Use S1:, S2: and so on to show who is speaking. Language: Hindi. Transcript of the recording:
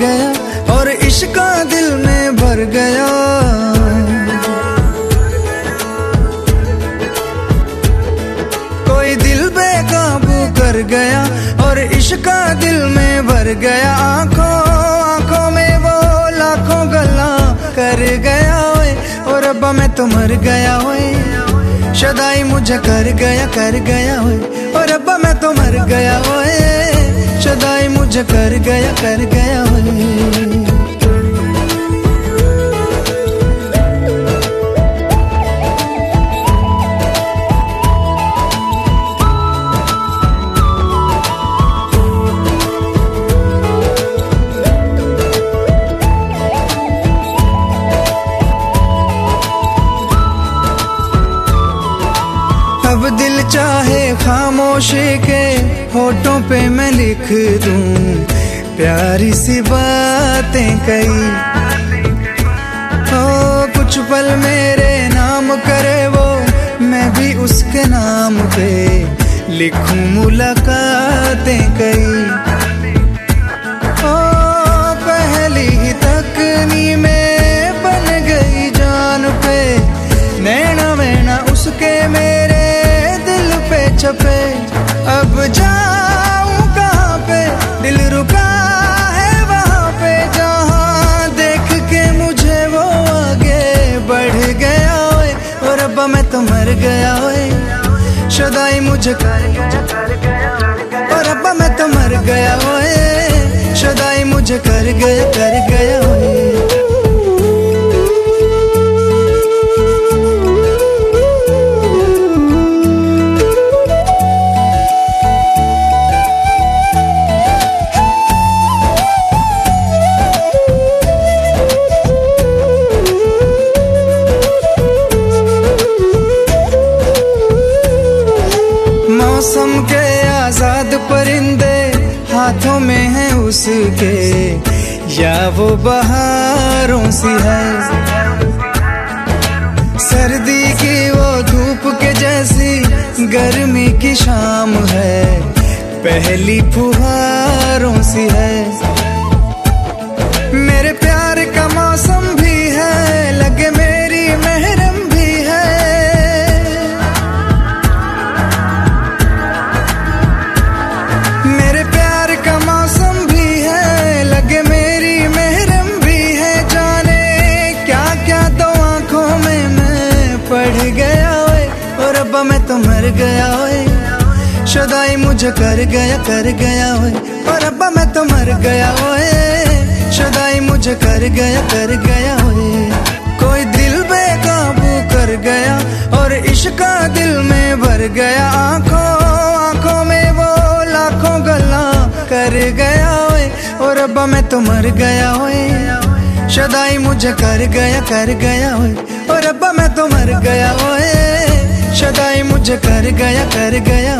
S1: गया और इश्क का दिल में भर गया। कोई दिल बेकाबू कर गया और इश्क का दिल में भर गया। आँखों आँखों में वो लाखों गला कर गया ओए और अब मैं तो मर गया ओए। शदाई मुझे कर गया कर गया ओए। और अब मैं तो मर गया ओए। शदाई मुझे कर गया कर गया अब दिल चाहे खामोशी के होठों पे मैं लिख दूँ। प्यारी सी बातें कई हो, कुछ पल मेरे नाम करे वो, मैं भी उसके नाम पे लिखूं मुलाकातें कई रब्बा मैं तो मर गया ओए। शदाई मुझे कर गया। और अब मैं तो मर गया ओए। शदाई मुझे कर गया कर गया ओए। परिंदे हाथों में है उसके, या वो बहारों सी है। सर्दी की वो धूप के जैसी गर्मी की शाम है, पहली फुहारों सी है। मेरे प्यार मुझे कर गया कर गया ओए। और रब्बा मैं तो मर गया ओए। शदाई मुझे कर गया कर गया ओए। कोई दिल बेकाबू कर गया और इश्क का दिल में भर गया। आँखों आँखों में वो लाखों गल्ला कर गया ओए। और रब्बा मैं तो मर गया ओए। शदाई मुझे कर गया कर गया ओए। और रब्बा मैं तो मर गया ओए। शदाई मुझे कर गया कर गया